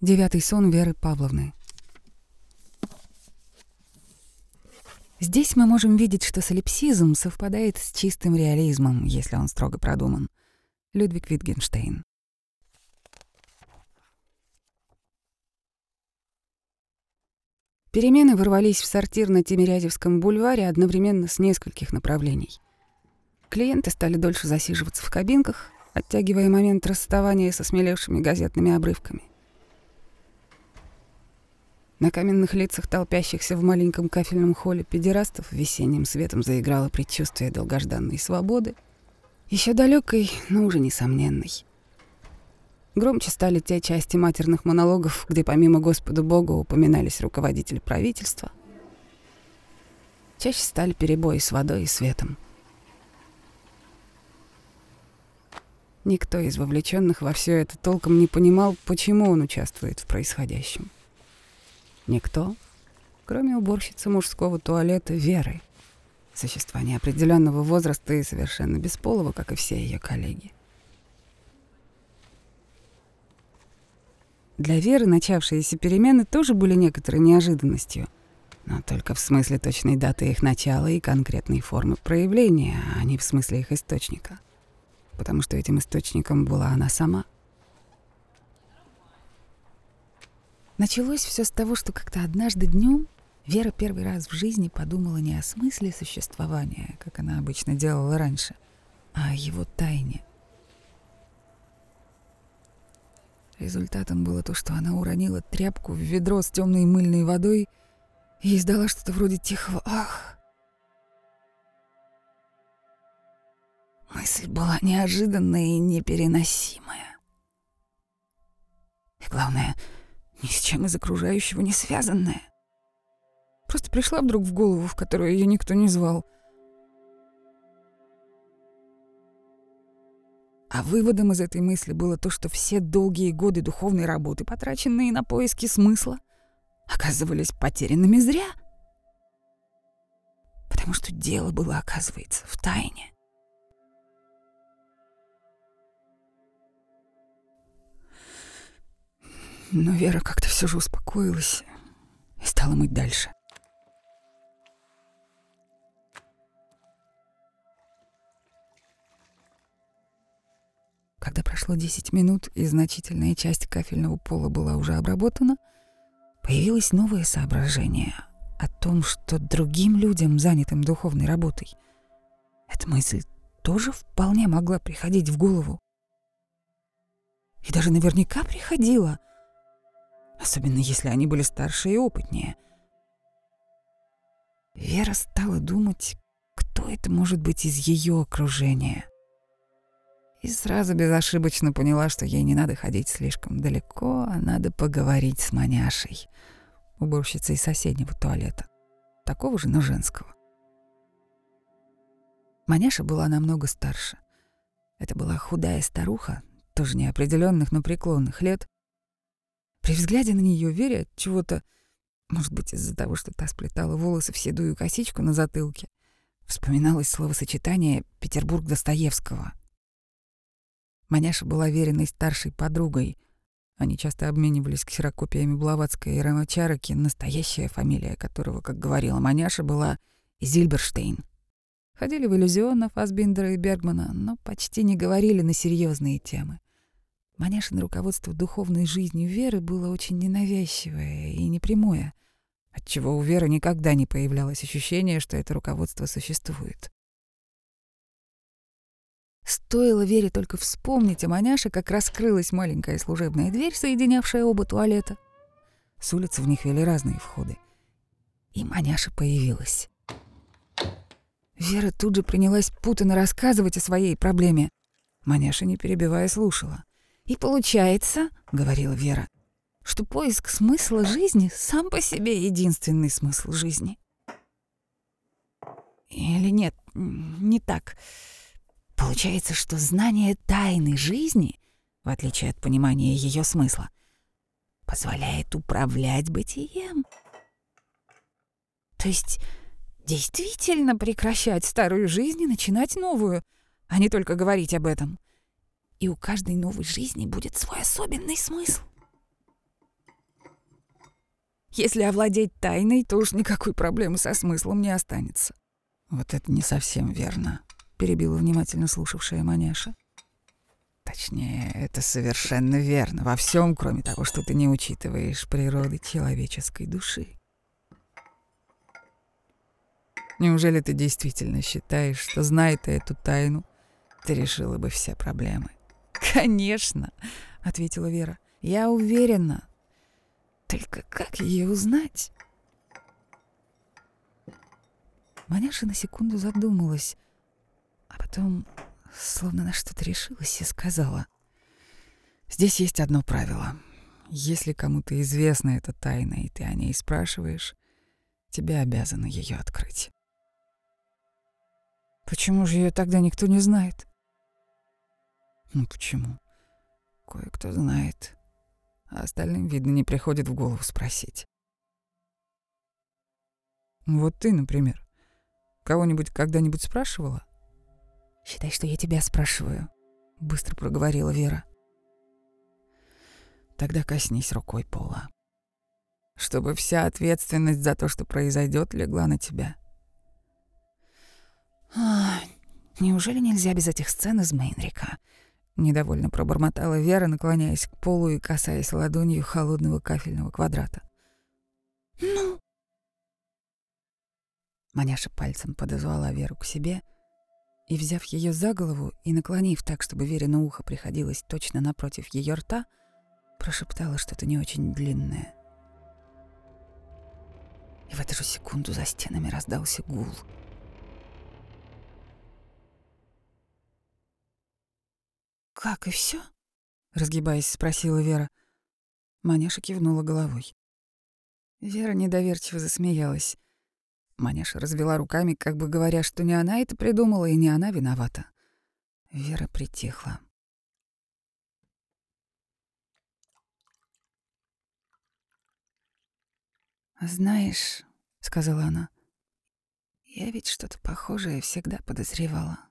Девятый сон Веры Павловны. Здесь мы можем видеть, что солипсизм совпадает с чистым реализмом, если он строго продуман. Людвиг Витгенштейн. Перемены ворвались в сортир на Тимирязевском бульваре одновременно с нескольких направлений. Клиенты стали дольше засиживаться в кабинках, оттягивая момент расставания со смелевшими газетными обрывками. На каменных лицах толпящихся в маленьком кафельном холле педерастов весенним светом заиграло предчувствие долгожданной свободы, еще далекой, но уже несомненной. Громче стали те части матерных монологов, где помимо Господа Бога упоминались руководители правительства. Чаще стали перебои с водой и светом. Никто из вовлеченных во все это толком не понимал, почему он участвует в происходящем. Никто, кроме уборщицы мужского туалета Веры, существа неопределенного возраста и совершенно бесполого, как и все ее коллеги. Для Веры начавшиеся перемены тоже были некоторой неожиданностью, но только в смысле точной даты их начала и конкретной формы проявления, а не в смысле их источника. Потому что этим источником была она сама — Началось все с того, что как-то однажды днем Вера первый раз в жизни подумала не о смысле существования, как она обычно делала раньше, а о его тайне. Результатом было то, что она уронила тряпку в ведро с темной мыльной водой и издала что-то вроде тихого «ах». Мысль была неожиданная и непереносимая. И главное — ни с чем из окружающего не связанная. Просто пришла вдруг в голову, в которую ее никто не звал. А выводом из этой мысли было то, что все долгие годы духовной работы, потраченные на поиски смысла, оказывались потерянными зря. Потому что дело было, оказывается, в тайне. Но Вера как-то все же успокоилась и стала мыть дальше. Когда прошло 10 минут и значительная часть кафельного пола была уже обработана, появилось новое соображение о том, что другим людям, занятым духовной работой, эта мысль тоже вполне могла приходить в голову. И даже наверняка приходила — особенно если они были старше и опытнее. Вера стала думать, кто это может быть из ее окружения. И сразу безошибочно поняла, что ей не надо ходить слишком далеко, а надо поговорить с маняшей, уборщицей соседнего туалета, такого же, но женского. Маняша была намного старше. Это была худая старуха, тоже неопределенных, но преклонных лет, при взгляде на нее Вере от чего-то, может быть, из-за того, что та сплетала волосы в седую косичку на затылке, вспоминалось словосочетание «Петербург Достоевского». Маняша была веренной старшей подругой. Они часто обменивались ксерокопиями Блаватской и Рамачараки, настоящая фамилия которого, как говорила Маняша, была Зильберштейн. Ходили в иллюзионов Асбиндера и Бергмана, но почти не говорили на серьезные темы. Маняшин руководство духовной жизнью Веры было очень ненавязчивое и непрямое, отчего у Веры никогда не появлялось ощущение, что это руководство существует. Стоило Вере только вспомнить о Маняше, как раскрылась маленькая служебная дверь, соединявшая оба туалета. С улицы в них вели разные входы. И Маняша появилась. Вера тут же принялась путанно рассказывать о своей проблеме. Маняша, не перебивая, слушала. И получается, — говорила Вера, — что поиск смысла жизни сам по себе единственный смысл жизни. Или нет, не так. Получается, что знание тайны жизни, в отличие от понимания ее смысла, позволяет управлять бытием. То есть действительно прекращать старую жизнь и начинать новую, а не только говорить об этом — и у каждой новой жизни будет свой особенный смысл. Если овладеть тайной, то уж никакой проблемы со смыслом не останется. Вот это не совсем верно, перебила внимательно слушавшая Маняша. Точнее, это совершенно верно во всем, кроме того, что ты не учитываешь природы человеческой души. Неужели ты действительно считаешь, что, зная ты эту тайну, ты решила бы все проблемы? «Конечно», — ответила Вера. «Я уверена. Только как ее узнать?» Маняша на секунду задумалась, а потом, словно на что-то решилась, и сказала. «Здесь есть одно правило. Если кому-то известна эта тайна, и ты о ней спрашиваешь, тебе обязаны ее открыть». «Почему же ее тогда никто не знает?» Ну почему? Кое-кто знает, а остальным, видно, не приходит в голову спросить. Вот ты, например, кого-нибудь когда-нибудь спрашивала? Считай, что я тебя спрашиваю, быстро проговорила Вера. Тогда коснись рукой пола. Чтобы вся ответственность за то, что произойдет, легла на тебя. А, неужели нельзя без этих сцен из Мейнрика? Недовольно пробормотала Вера, наклоняясь к полу и касаясь ладонью холодного кафельного квадрата. «Ну?» Маняша пальцем подозвала Веру к себе и, взяв ее за голову и наклонив так, чтобы Вере на ухо приходилось точно напротив ее рта, прошептала что-то не очень длинное. И в эту же секунду за стенами раздался гул — «Как, и все? разгибаясь, спросила Вера. Маняша кивнула головой. Вера недоверчиво засмеялась. Маняша развела руками, как бы говоря, что не она это придумала и не она виновата. Вера притихла. «Знаешь», — сказала она, — «я ведь что-то похожее всегда подозревала».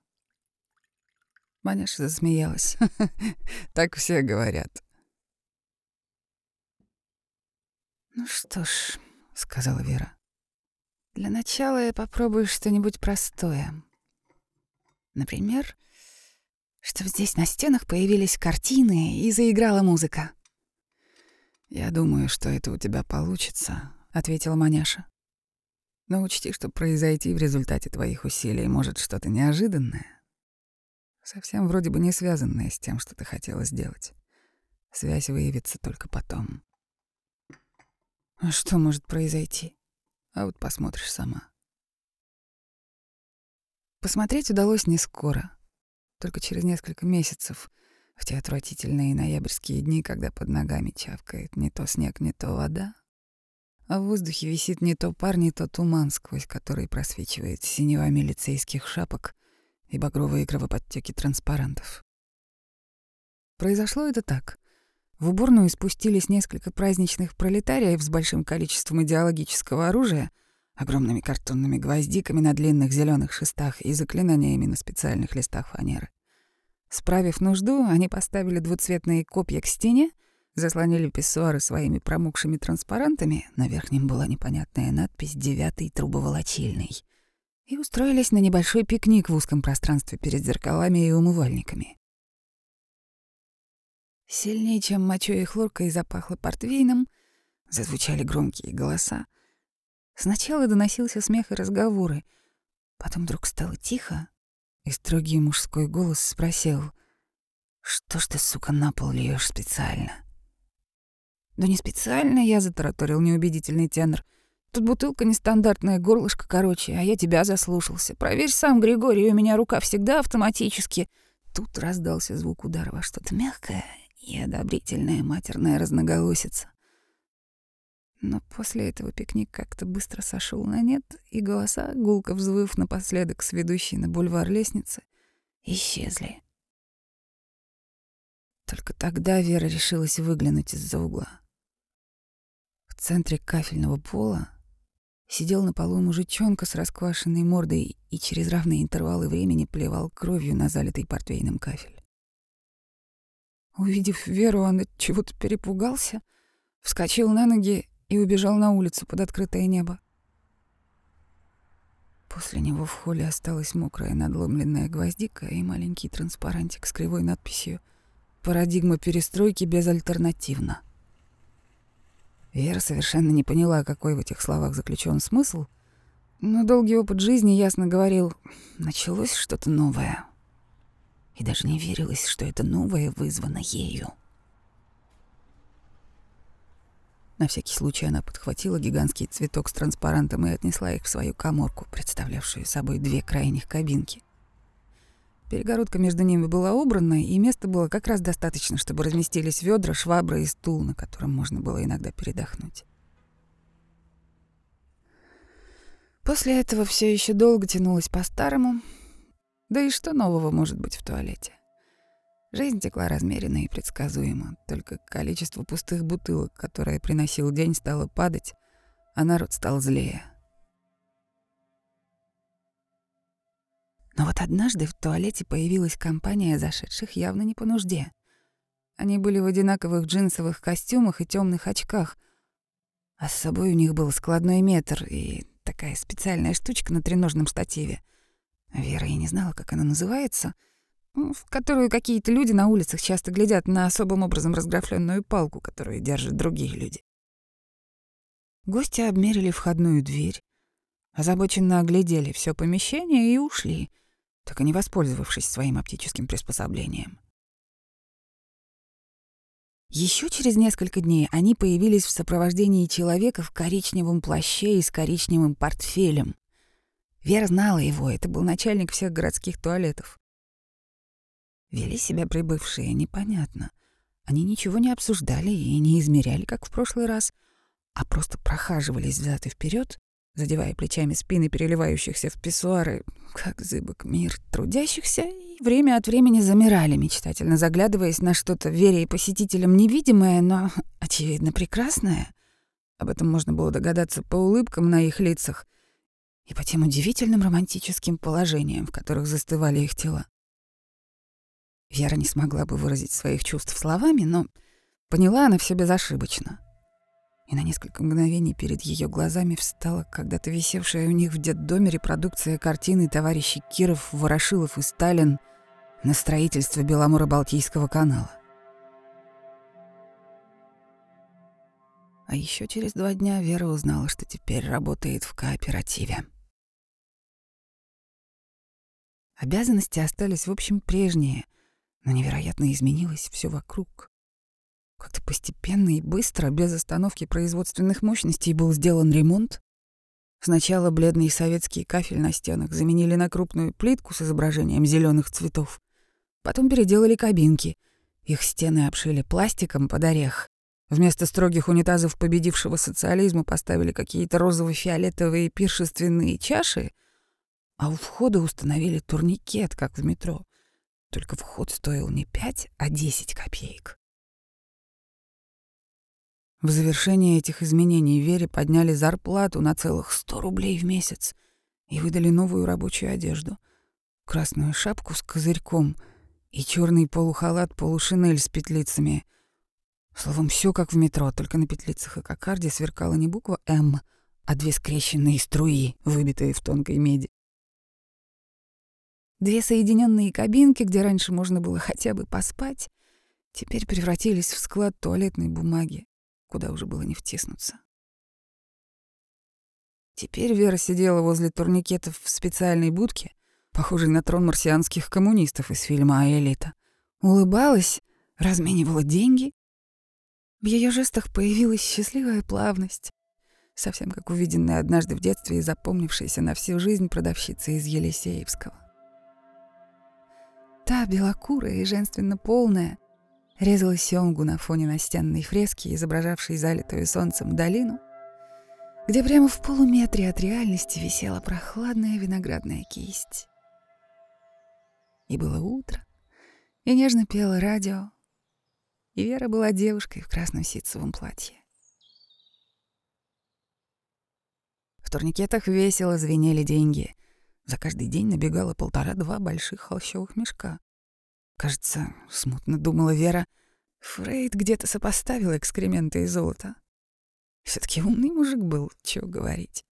Маняша засмеялась. Так все говорят. «Ну что ж», — сказала Вера, — «для начала я попробую что-нибудь простое. Например, чтобы здесь на стенах появились картины и заиграла музыка». «Я думаю, что это у тебя получится», — ответила Маняша. «Но учти, что произойти в результате твоих усилий может что-то неожиданное совсем вроде бы не связанная с тем, что ты хотела сделать. Связь выявится только потом. А что может произойти? А вот посмотришь сама. Посмотреть удалось не скоро, только через несколько месяцев, в те отвратительные ноябрьские дни, когда под ногами чавкает не то снег, не то вода, а в воздухе висит не то пар, не то туман, сквозь который просвечивает синева милицейских шапок и багровые кровоподтеки транспарантов. Произошло это так. В уборную спустились несколько праздничных пролетариев с большим количеством идеологического оружия, огромными картонными гвоздиками на длинных зеленых шестах и заклинаниями на специальных листах фанеры. Справив нужду, они поставили двуцветные копья к стене, заслонили писсуары своими промокшими транспарантами, на верхнем была непонятная надпись «Девятый трубоволочильный», и устроились на небольшой пикник в узком пространстве перед зеркалами и умывальниками. Сильнее, чем мочой и хлоркой, запахло портвейном, зазвучали громкие голоса. Сначала доносился смех и разговоры, потом вдруг стало тихо, и строгий мужской голос спросил, «Что ж ты, сука, на пол льёшь специально?» «Да не специально», — я затараторил неубедительный тенор — Тут бутылка нестандартная, горлышко короче, а я тебя заслушался. Проверь сам, Григорий, у меня рука всегда автоматически. Тут раздался звук удара во что-то мягкое и одобрительная матерная разноголосица. Но после этого пикник как-то быстро сошел на нет, и голоса, гулко взвыв напоследок с ведущей на бульвар лестницы, исчезли. Только тогда Вера решилась выглянуть из-за угла. В центре кафельного пола Сидел на полу мужичонка с расквашенной мордой и через равные интервалы времени плевал кровью на залитый портвейным кафель. Увидев Веру, он от чего-то перепугался, вскочил на ноги и убежал на улицу под открытое небо. После него в холле осталась мокрая надломленная гвоздика и маленький транспарантик с кривой надписью «Парадигма перестройки безальтернативна». Вера совершенно не поняла, какой в этих словах заключен смысл, но долгий опыт жизни ясно говорил, началось что-то новое. И даже не верилось, что это новое вызвано ею. На всякий случай она подхватила гигантский цветок с транспарантом и отнесла их в свою коморку, представлявшую собой две крайних кабинки. Перегородка между ними была убрана, и места было как раз достаточно, чтобы разместились ведра, швабра и стул, на котором можно было иногда передохнуть. После этого все еще долго тянулось по-старому. Да и что нового может быть в туалете? Жизнь текла размеренно и предсказуемо, только количество пустых бутылок, которое приносил день, стало падать, а народ стал злее. Но вот однажды в туалете появилась компания зашедших явно не по нужде. Они были в одинаковых джинсовых костюмах и темных очках, а с собой у них был складной метр и такая специальная штучка на треножном штативе. Вера и не знала, как она называется — в которую какие-то люди на улицах часто глядят на особым образом разграфленную палку, которую держат другие люди. Гости обмерили входную дверь, озабоченно оглядели все помещение и ушли, так и не воспользовавшись своим оптическим приспособлением. Еще через несколько дней они появились в сопровождении человека в коричневом плаще и с коричневым портфелем. Вера знала его, это был начальник всех городских туалетов. Вели себя прибывшие непонятно. Они ничего не обсуждали и не измеряли, как в прошлый раз, а просто прохаживались взад и вперед, задевая плечами спины переливающихся в писсуары, как зыбок мир трудящихся, и время от времени замирали, мечтательно заглядываясь на что-то вере и посетителям невидимое, но, очевидно, прекрасное. Об этом можно было догадаться по улыбкам на их лицах и по тем удивительным романтическим положениям, в которых застывали их тела. Вера не смогла бы выразить своих чувств словами, но поняла она все безошибочно. И на несколько мгновений перед ее глазами встала когда-то висевшая у них в детдоме репродукция картины товарищей Киров, Ворошилов и Сталин на строительство Беломоро-Балтийского канала. А еще через два дня Вера узнала, что теперь работает в кооперативе. Обязанности остались, в общем, прежние — но невероятно изменилось все вокруг. Как-то постепенно и быстро, без остановки производственных мощностей, был сделан ремонт. Сначала бледный советский кафель на стенах заменили на крупную плитку с изображением зеленых цветов. Потом переделали кабинки. Их стены обшили пластиком под орех. Вместо строгих унитазов победившего социализма поставили какие-то розово-фиолетовые пиршественные чаши, а у входа установили турникет, как в метро. Только вход стоил не пять, а десять копеек. В завершение этих изменений Вере подняли зарплату на целых сто рублей в месяц и выдали новую рабочую одежду, красную шапку с козырьком и черный полухалат-полушинель с петлицами. Словом, все как в метро, только на петлицах и кокарде сверкала не буква «М», а две скрещенные струи, выбитые в тонкой меди. Две соединенные кабинки, где раньше можно было хотя бы поспать, теперь превратились в склад туалетной бумаги, куда уже было не втиснуться. Теперь Вера сидела возле турникетов в специальной будке, похожей на трон марсианских коммунистов из фильма «Аэлита». Улыбалась, разменивала деньги. В ее жестах появилась счастливая плавность, совсем как увиденная однажды в детстве и запомнившаяся на всю жизнь продавщица из Елисеевского. Та, белокурая и женственно полная, резала сёмгу на фоне настенной фрески, изображавшей залитую солнцем долину, где прямо в полуметре от реальности висела прохладная виноградная кисть. И было утро, и нежно пело радио, и Вера была девушкой в красном ситцевом платье. В турникетах весело звенели деньги — за каждый день набегало полтора-два больших холщовых мешка. Кажется, смутно думала Вера, Фрейд где-то сопоставил экскременты и золото. все таки умный мужик был, чего говорить.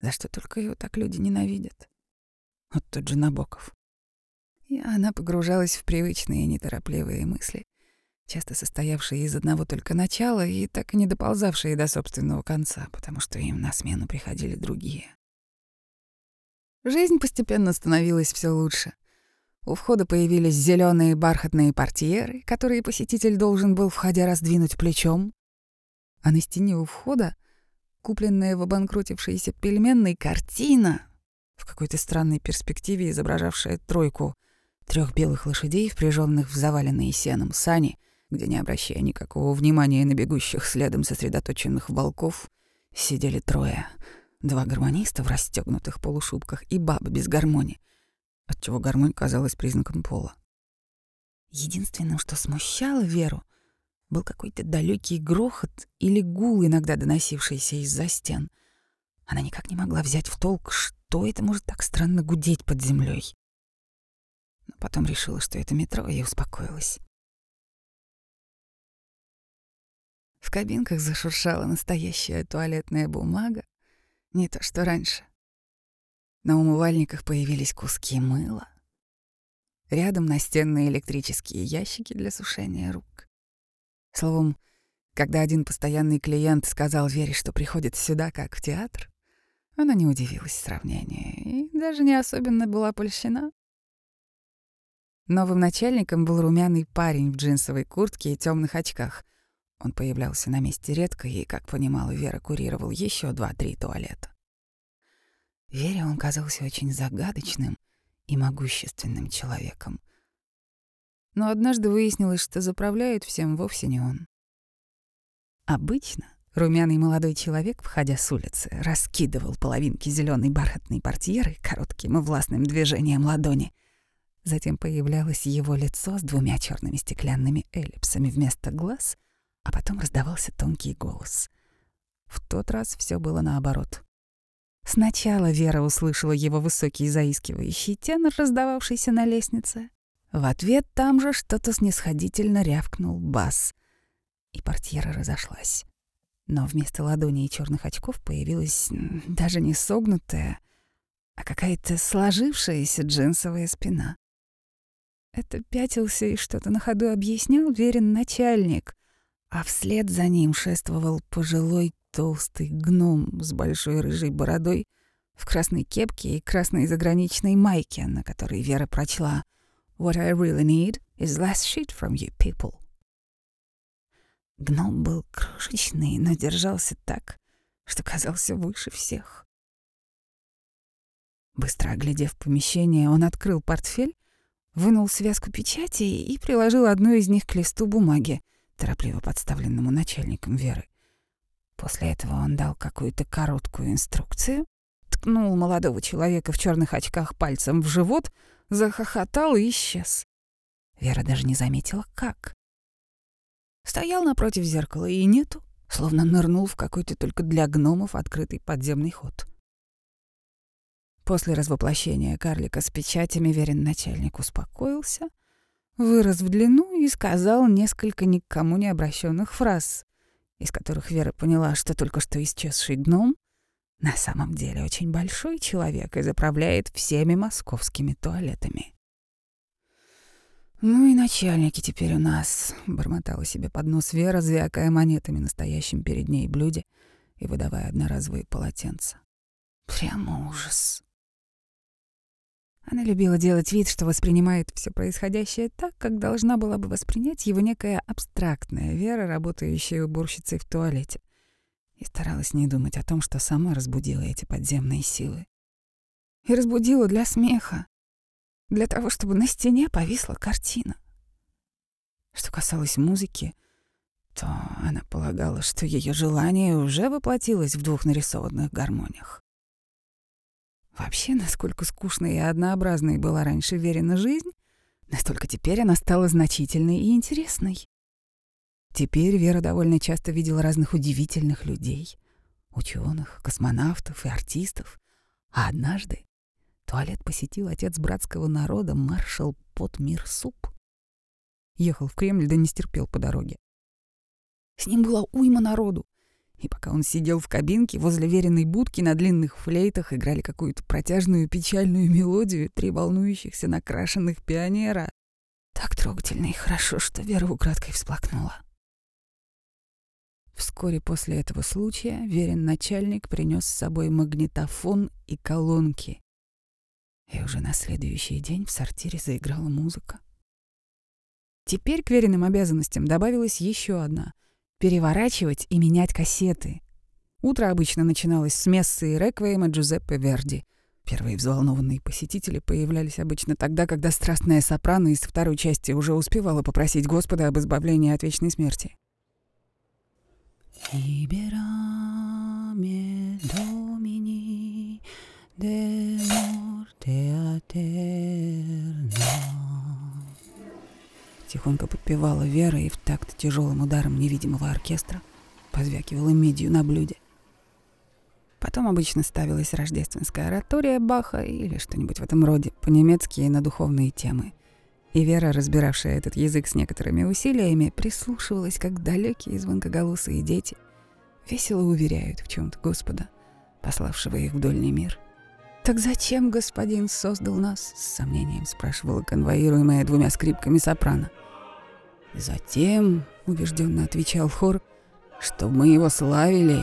За что только его так люди ненавидят. Вот тот же Набоков. И она погружалась в привычные неторопливые мысли, часто состоявшие из одного только начала и так и не доползавшие до собственного конца, потому что им на смену приходили другие. Жизнь постепенно становилась все лучше. У входа появились зеленые бархатные портьеры, которые посетитель должен был, входя, раздвинуть плечом. А на стене у входа купленная в обанкротившейся пельменной картина, в какой-то странной перспективе изображавшая тройку трех белых лошадей, впряженных в заваленные сеном сани, где, не обращая никакого внимания на бегущих следом сосредоточенных волков, сидели трое — Два гармониста в расстегнутых полушубках и баба без гармонии, отчего гармонь казалась признаком пола. Единственным, что смущало Веру, был какой-то далекий грохот или гул, иногда доносившийся из-за стен. Она никак не могла взять в толк, что это может так странно гудеть под землей. Но потом решила, что это метро, и успокоилась. В кабинках зашуршала настоящая туалетная бумага, не то что раньше. На умывальниках появились куски мыла. Рядом настенные электрические ящики для сушения рук. Словом, когда один постоянный клиент сказал Вере, что приходит сюда как в театр, она не удивилась сравнению и даже не особенно была польщена. Новым начальником был румяный парень в джинсовой куртке и темных очках. Он появлялся на месте редко и, как понимала Вера, курировал еще два-три туалета. Вере он казался очень загадочным и могущественным человеком. Но однажды выяснилось, что заправляет всем вовсе не он. Обычно румяный молодой человек, входя с улицы, раскидывал половинки зеленой бархатной портьеры коротким и властным движением ладони. Затем появлялось его лицо с двумя черными стеклянными эллипсами вместо глаз — а потом раздавался тонкий голос. В тот раз все было наоборот. Сначала Вера услышала его высокий заискивающий тенор, раздававшийся на лестнице. В ответ там же что-то снисходительно рявкнул бас. И портьера разошлась. Но вместо ладони и черных очков появилась даже не согнутая, а какая-то сложившаяся джинсовая спина. Это пятился и что-то на ходу объяснял верен начальник, а вслед за ним шествовал пожилой толстый гном с большой рыжей бородой в красной кепке и красной заграничной майке, на которой Вера прочла «What I really need is less shit from you people». Гном был крошечный, но держался так, что казался выше всех. Быстро оглядев помещение, он открыл портфель, вынул связку печатей и приложил одну из них к листу бумаги — торопливо подставленному начальником Веры. После этого он дал какую-то короткую инструкцию, ткнул молодого человека в черных очках пальцем в живот, захохотал и исчез. Вера даже не заметила, как. Стоял напротив зеркала и нету, словно нырнул в какой-то только для гномов открытый подземный ход. После развоплощения карлика с печатями верен начальник успокоился — вырос в длину и сказал несколько никому не обращенных фраз, из которых Вера поняла, что только что исчезший гном на самом деле очень большой человек и заправляет всеми московскими туалетами. «Ну и начальники теперь у нас», — бормотала себе под нос Вера, звякая монетами настоящим перед ней блюде и выдавая одноразовые полотенца. «Прямо ужас». Она любила делать вид, что воспринимает все происходящее так, как должна была бы воспринять его некая абстрактная Вера, работающая уборщицей в туалете, и старалась не думать о том, что сама разбудила эти подземные силы. И разбудила для смеха, для того, чтобы на стене повисла картина. Что касалось музыки, то она полагала, что ее желание уже воплотилось в двух нарисованных гармониях. Вообще, насколько скучной и однообразной была раньше Верина жизнь, настолько теперь она стала значительной и интересной. Теперь Вера довольно часто видела разных удивительных людей — ученых, космонавтов и артистов. А однажды туалет посетил отец братского народа маршал Потмир Суп. Ехал в Кремль, да не стерпел по дороге. С ним была уйма народу, И пока он сидел в кабинке, возле веренной будки на длинных флейтах играли какую-то протяжную печальную мелодию три волнующихся накрашенных пионера. Так трогательно и хорошо, что Вера украдкой всплакнула. Вскоре после этого случая верен начальник принес с собой магнитофон и колонки. И уже на следующий день в сортире заиграла музыка. Теперь к веренным обязанностям добавилась еще одна — переворачивать и менять кассеты. Утро обычно начиналось с мессы и реквиема Джузеппе Верди. Первые взволнованные посетители появлялись обычно тогда, когда страстная сопрано из второй части уже успевала попросить Господа об избавлении от вечной смерти. Liberame Domini de morte. Тихонько подпевала Вера и в такт тяжелым ударом невидимого оркестра позвякивала медью на блюде. Потом обычно ставилась рождественская оратория Баха или что-нибудь в этом роде, по-немецки и на духовные темы. И Вера, разбиравшая этот язык с некоторыми усилиями, прислушивалась, как далекие звонкоголосые дети весело уверяют в чем то Господа, пославшего их в дольний мир. «Так зачем господин создал нас?» — с сомнением спрашивала конвоируемая двумя скрипками сопрано. Затем, убежденно отвечал хор, что мы его славили.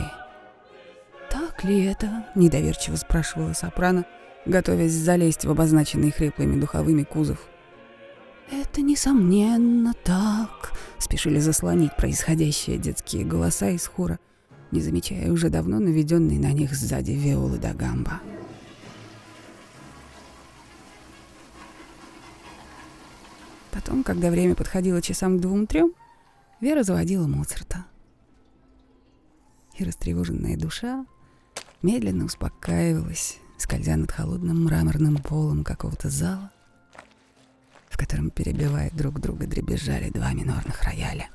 Так ли это? недоверчиво спрашивала сопрано, готовясь залезть в обозначенный хриплыми духовыми кузов. Это несомненно так, спешили заслонить происходящее детские голоса из хора, не замечая уже давно наведенной на них сзади виолы да гамба. Потом, когда время подходило часам к двум-трем, Вера заводила Моцарта. И растревоженная душа медленно успокаивалась, скользя над холодным мраморным полом какого-то зала, в котором, перебивая друг друга, дребезжали два минорных рояля.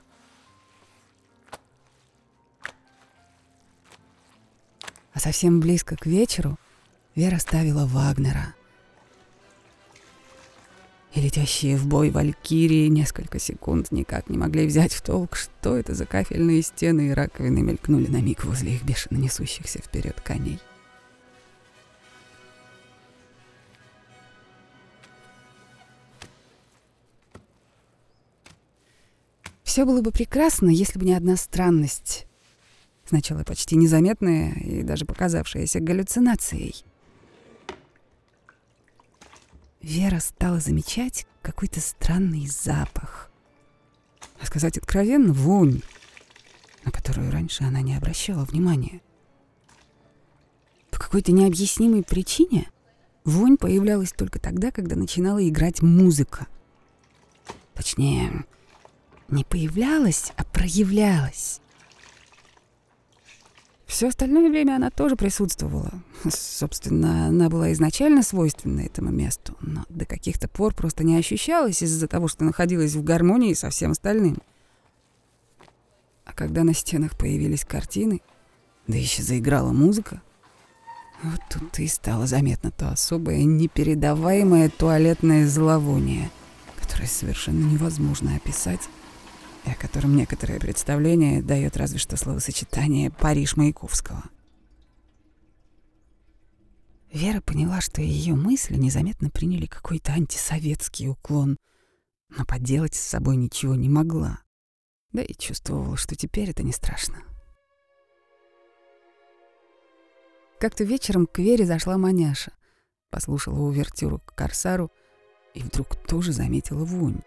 А совсем близко к вечеру Вера ставила Вагнера — и летящие в бой валькирии несколько секунд никак не могли взять в толк, что это за кафельные стены и раковины мелькнули на миг возле их бешено несущихся вперед коней. Все было бы прекрасно, если бы не одна странность. Сначала почти незаметная и даже показавшаяся галлюцинацией — Вера стала замечать какой-то странный запах. А сказать откровенно, вонь, на которую раньше она не обращала внимания. По какой-то необъяснимой причине вонь появлялась только тогда, когда начинала играть музыка. Точнее, не появлялась, а проявлялась. Все остальное время она тоже присутствовала. Собственно, она была изначально свойственна этому месту, но до каких-то пор просто не ощущалась из-за того, что находилась в гармонии со всем остальным. А когда на стенах появились картины, да еще заиграла музыка, вот тут и стало заметно то особое, непередаваемое туалетное зловоние, которое совершенно невозможно описать о котором некоторое представление дает разве что словосочетание «Париж Маяковского». Вера поняла, что ее мысли незаметно приняли какой-то антисоветский уклон, но поделать с собой ничего не могла. Да и чувствовала, что теперь это не страшно. Как-то вечером к Вере зашла маняша, послушала увертюру к Корсару и вдруг тоже заметила вонь.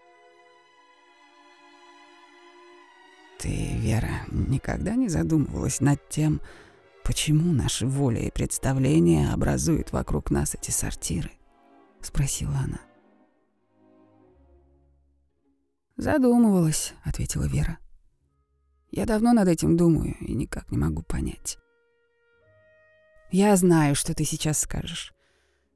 Ты, Вера, никогда не задумывалась над тем, почему наши воля и представления образуют вокруг нас эти сортиры? Спросила она. Задумывалась, ответила Вера. Я давно над этим думаю и никак не могу понять. Я знаю, что ты сейчас скажешь.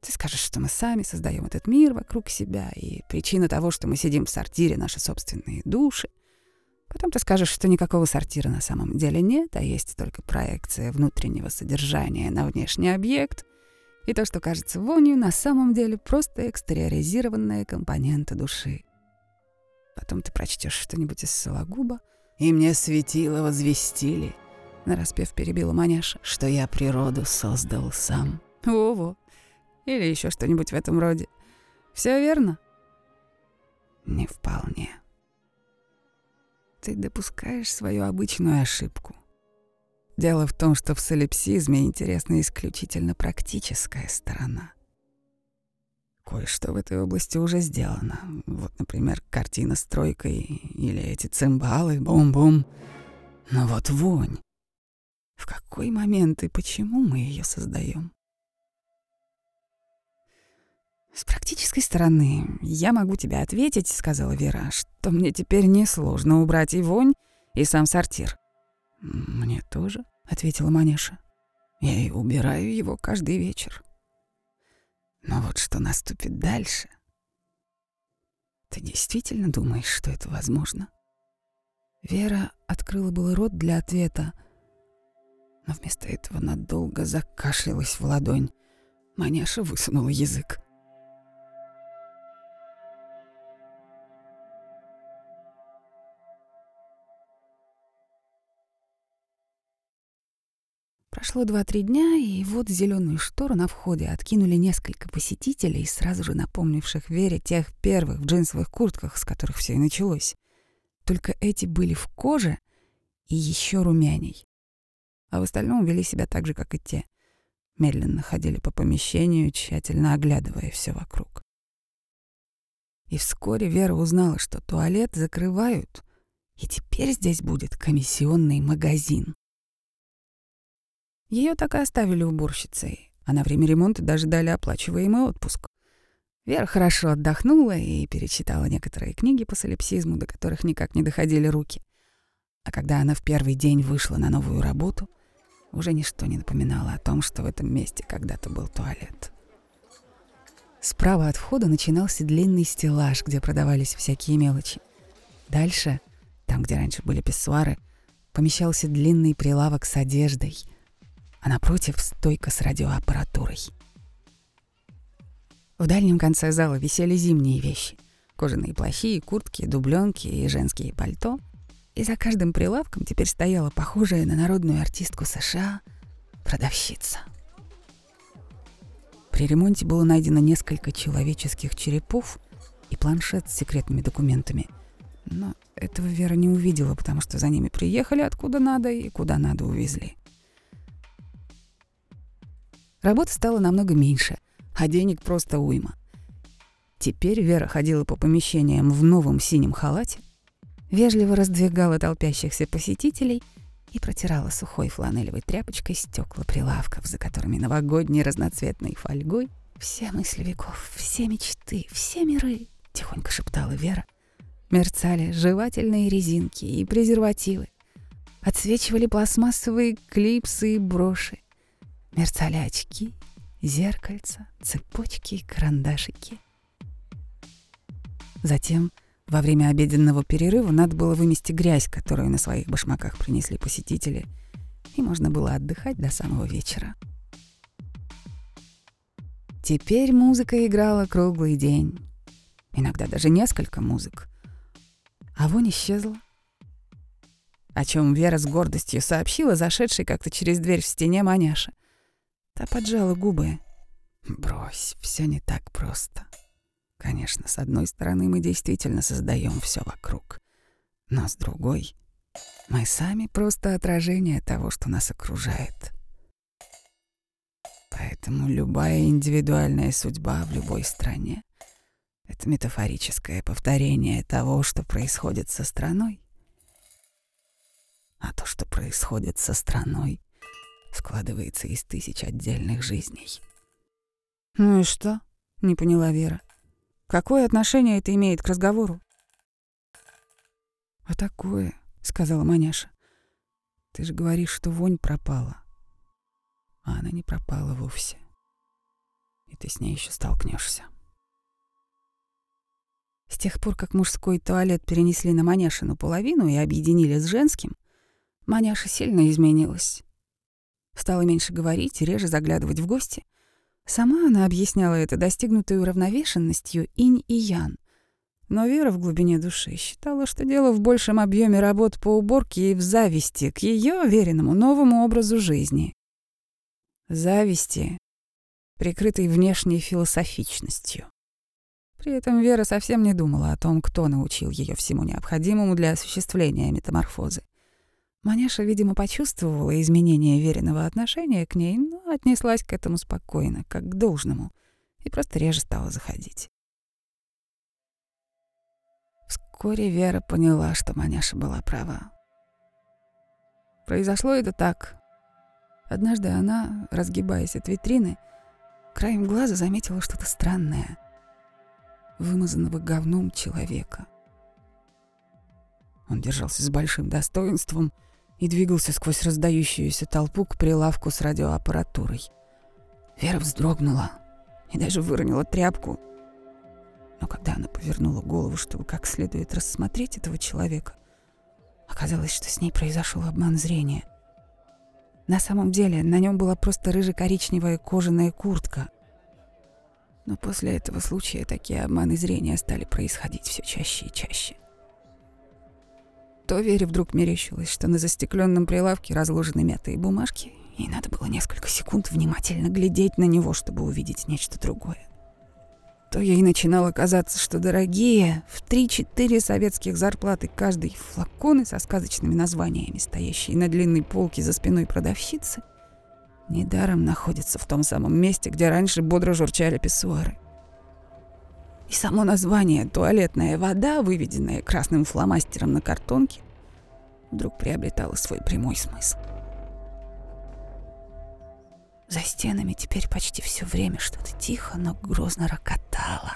Ты скажешь, что мы сами создаем этот мир вокруг себя, и причина того, что мы сидим в сортире, наши собственные души — Потом ты скажешь, что никакого сортира на самом деле нет, а есть только проекция внутреннего содержания на внешний объект, и то, что кажется вонью, на самом деле просто экстериоризированная компонента души. Потом ты прочтешь что-нибудь из Сологуба, и мне светило возвестили. нараспев перебила Маняша. «Что я природу создал сам». Во-во. Или еще что-нибудь в этом роде. Все верно? Не вполне. Ты допускаешь свою обычную ошибку. Дело в том, что в солипсизме интересна исключительно практическая сторона. Кое-что в этой области уже сделано. Вот, например, картина с тройкой или эти цимбалы, бум-бум. Но вот вонь. В какой момент и почему мы ее создаем? «С практической стороны я могу тебе ответить», — сказала Вера, «что мне теперь несложно убрать и вонь, и сам сортир». «Мне тоже», — ответила Манеша. «Я и убираю его каждый вечер. Но вот что наступит дальше? Ты действительно думаешь, что это возможно?» Вера открыла был рот для ответа, но вместо этого надолго закашлялась в ладонь. Маняша высунула язык. Прошло два-три дня, и вот зеленую штору на входе откинули несколько посетителей, сразу же напомнивших Вере тех первых в джинсовых куртках, с которых все и началось. Только эти были в коже и еще румяней. А в остальном вели себя так же, как и те. Медленно ходили по помещению, тщательно оглядывая все вокруг. И вскоре Вера узнала, что туалет закрывают, и теперь здесь будет комиссионный магазин. Ее так и оставили уборщицей, а на время ремонта даже дали оплачиваемый отпуск. Вера хорошо отдохнула и перечитала некоторые книги по солипсизму, до которых никак не доходили руки. А когда она в первый день вышла на новую работу, уже ничто не напоминало о том, что в этом месте когда-то был туалет. Справа от входа начинался длинный стеллаж, где продавались всякие мелочи. Дальше, там, где раньше были писсуары, помещался длинный прилавок с одеждой — а напротив стойка с радиоаппаратурой. В дальнем конце зала висели зимние вещи. Кожаные плащи, куртки, дубленки и женские пальто. И за каждым прилавком теперь стояла похожая на народную артистку США продавщица. При ремонте было найдено несколько человеческих черепов и планшет с секретными документами. Но этого Вера не увидела, потому что за ними приехали откуда надо и куда надо увезли. Работы стало намного меньше, а денег просто уйма. Теперь Вера ходила по помещениям в новом синем халате, вежливо раздвигала толпящихся посетителей и протирала сухой фланелевой тряпочкой стекла прилавков, за которыми новогодней разноцветной фольгой «Все мысли веков, все мечты, все миры», — тихонько шептала Вера. Мерцали жевательные резинки и презервативы. Отсвечивали пластмассовые клипсы и броши. Мерцали очки, зеркальца, цепочки и карандашики. Затем, во время обеденного перерыва, надо было вымести грязь, которую на своих башмаках принесли посетители, и можно было отдыхать до самого вечера. Теперь музыка играла круглый день. Иногда даже несколько музык. А вонь исчезла. О чем Вера с гордостью сообщила зашедшей как-то через дверь в стене маняша. Та поджала губы. Брось, все не так просто. Конечно, с одной стороны, мы действительно создаем все вокруг. Но с другой, мы сами просто отражение того, что нас окружает. Поэтому любая индивидуальная судьба в любой стране — это метафорическое повторение того, что происходит со страной. А то, что происходит со страной, складывается из тысяч отдельных жизней. «Ну и что?» — не поняла Вера. «Какое отношение это имеет к разговору?» «А такое», — сказала Маняша. «Ты же говоришь, что вонь пропала. А она не пропала вовсе. И ты с ней еще столкнешься. С тех пор, как мужской туалет перенесли на Маняшину половину и объединили с женским, Маняша сильно изменилась. Стала меньше говорить и реже заглядывать в гости. Сама она объясняла это достигнутой уравновешенностью инь и ян. Но Вера в глубине души считала, что дело в большем объеме работ по уборке и в зависти к ее веренному новому образу жизни. Зависти, прикрытой внешней философичностью. При этом Вера совсем не думала о том, кто научил ее всему необходимому для осуществления метаморфозы. Маняша, видимо, почувствовала изменение веренного отношения к ней, но отнеслась к этому спокойно, как к должному, и просто реже стала заходить. Вскоре Вера поняла, что Маняша была права. Произошло это так. Однажды она, разгибаясь от витрины, краем глаза заметила что-то странное — вымазанного говном человека. Он держался с большим достоинством и двигался сквозь раздающуюся толпу к прилавку с радиоаппаратурой. Вера вздрогнула и даже выронила тряпку. Но когда она повернула голову, чтобы как следует рассмотреть этого человека, оказалось, что с ней произошел обман зрения. На самом деле на нем была просто рыже-коричневая кожаная куртка — но после этого случая такие обманы зрения стали происходить все чаще и чаще. То Вере вдруг мерещилось, что на застекленном прилавке разложены мятые бумажки, и надо было несколько секунд внимательно глядеть на него, чтобы увидеть нечто другое. То ей начинало казаться, что дорогие, в 3-4 советских зарплаты каждый флаконы со сказочными названиями, стоящие на длинной полке за спиной продавщицы — недаром находится в том самом месте, где раньше бодро журчали писсуары. И само название «туалетная вода», выведенное красным фломастером на картонке, вдруг приобретало свой прямой смысл. За стенами теперь почти все время что-то тихо, но грозно рокотало.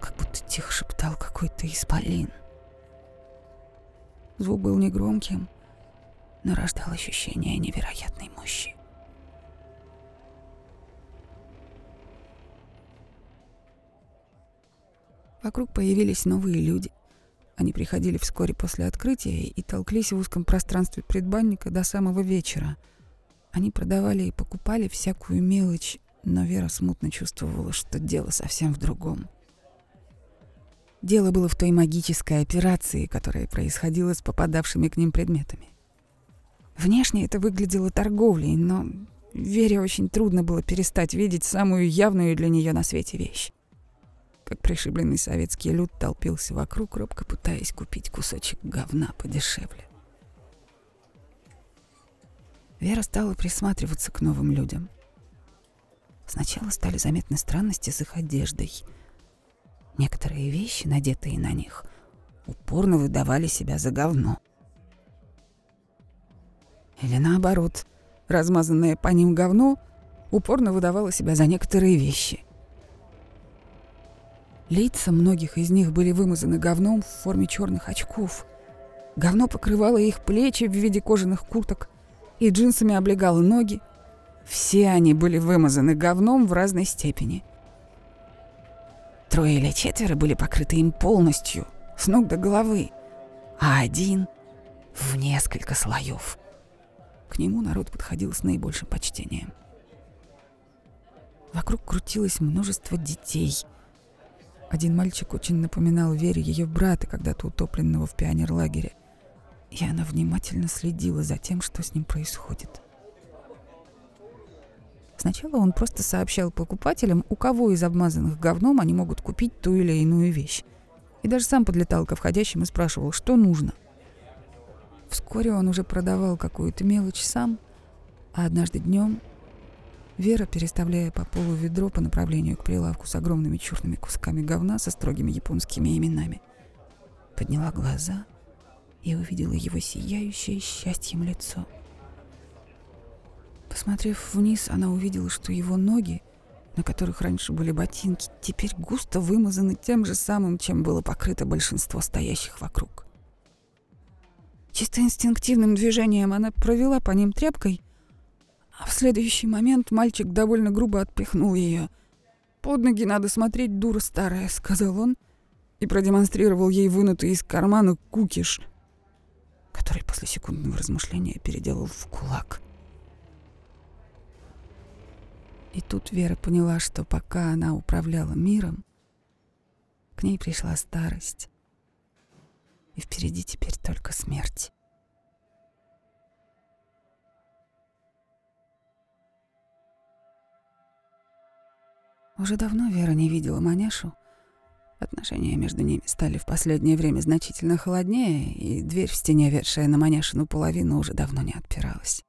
Как будто тихо шептал какой-то исполин. Звук был негромким, но рождал ощущение невероятной мощи. Вокруг появились новые люди. Они приходили вскоре после открытия и толклись в узком пространстве предбанника до самого вечера. Они продавали и покупали всякую мелочь, но Вера смутно чувствовала, что дело совсем в другом. Дело было в той магической операции, которая происходила с попадавшими к ним предметами. Внешне это выглядело торговлей, но Вере очень трудно было перестать видеть самую явную для нее на свете вещь. Как пришибленный советский люд толпился вокруг, робко пытаясь купить кусочек говна подешевле. Вера стала присматриваться к новым людям. Сначала стали заметны странности с их одеждой. Некоторые вещи, надетые на них, упорно выдавали себя за говно — или наоборот, размазанное по ним говно упорно выдавало себя за некоторые вещи. Лица многих из них были вымазаны говном в форме черных очков. Говно покрывало их плечи в виде кожаных курток и джинсами облегало ноги. Все они были вымазаны говном в разной степени. Трое или четверо были покрыты им полностью, с ног до головы, а один — в несколько слоев — к нему народ подходил с наибольшим почтением. Вокруг крутилось множество детей. Один мальчик очень напоминал Вере ее брата, когда-то утопленного в пионерлагере. И она внимательно следила за тем, что с ним происходит. Сначала он просто сообщал покупателям, у кого из обмазанных говном они могут купить ту или иную вещь. И даже сам подлетал ко входящим и спрашивал, что нужно. Вскоре он уже продавал какую-то мелочь сам, а однажды днем Вера, переставляя по полу ведро по направлению к прилавку с огромными черными кусками говна со строгими японскими именами, подняла глаза и увидела его сияющее счастьем лицо. Посмотрев вниз, она увидела, что его ноги, на которых раньше были ботинки, теперь густо вымазаны тем же самым, чем было покрыто большинство стоящих вокруг. Чисто инстинктивным движением она провела по ним тряпкой, а в следующий момент мальчик довольно грубо отпихнул ее. «Под ноги надо смотреть, дура старая», — сказал он и продемонстрировал ей вынутый из кармана кукиш, который после секундного размышления переделал в кулак. И тут Вера поняла, что пока она управляла миром, К ней пришла старость. И впереди теперь только смерть. Уже давно Вера не видела Маняшу. Отношения между ними стали в последнее время значительно холоднее, и дверь в стене, ведшая на Маняшину половину, уже давно не отпиралась.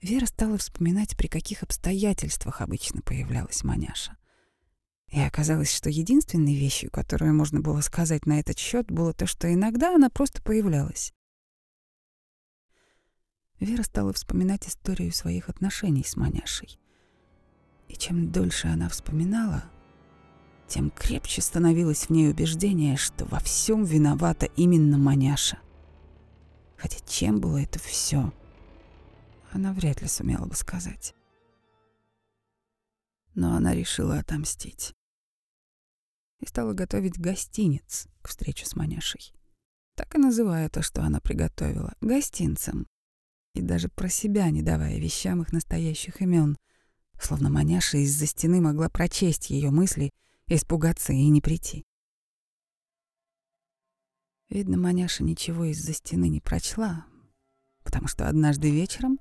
Вера стала вспоминать, при каких обстоятельствах обычно появлялась Маняша. И оказалось, что единственной вещью, которую можно было сказать на этот счет, было то, что иногда она просто появлялась. Вера стала вспоминать историю своих отношений с Маняшей. И чем дольше она вспоминала, тем крепче становилось в ней убеждение, что во всем виновата именно маняша. Хотя чем было это все, она вряд ли сумела бы сказать. Но она решила отомстить. И стала готовить гостиниц к встрече с маняшей. Так и называя то, что она приготовила, гостинцем. И даже про себя не давая вещам их настоящих имен — словно маняша из-за стены могла прочесть ее мысли, испугаться и не прийти. Видно, маняша ничего из-за стены не прочла, потому что однажды вечером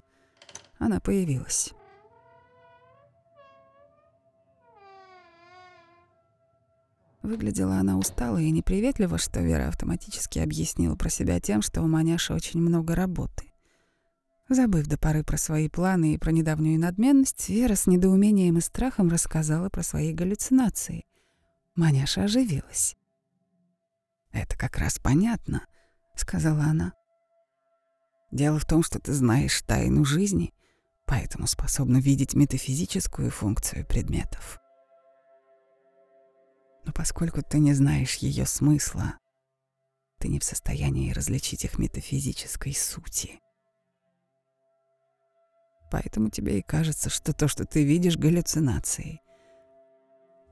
она появилась. Выглядела она устало и неприветливо, что Вера автоматически объяснила про себя тем, что у маняши очень много работы. Забыв до поры про свои планы и про недавнюю надменность, Вера с недоумением и страхом рассказала про свои галлюцинации. Маняша оживилась. «Это как раз понятно», — сказала она. «Дело в том, что ты знаешь тайну жизни, поэтому способна видеть метафизическую функцию предметов. Но поскольку ты не знаешь ее смысла, ты не в состоянии различить их метафизической сути. Поэтому тебе и кажется, что то, что ты видишь, галлюцинации.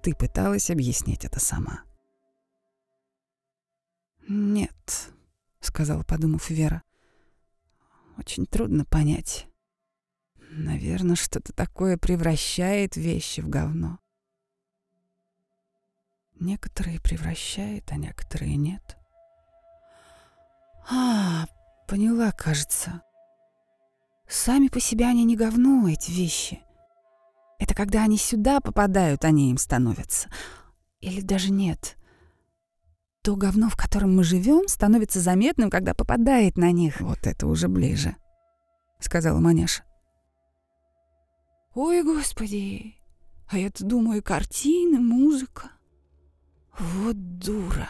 Ты пыталась объяснить это сама. «Нет», — сказала, подумав Вера. «Очень трудно понять. Наверное, что-то такое превращает вещи в говно. Некоторые превращает, а некоторые нет. А, поняла, кажется. Сами по себе они не говно, эти вещи. Это когда они сюда попадают, они им становятся. Или даже нет. То говно, в котором мы живем, становится заметным, когда попадает на них. Вот это уже ближе, сказала Маняша. Ой, господи, а я-то думаю, картины, музыка. Вот дура.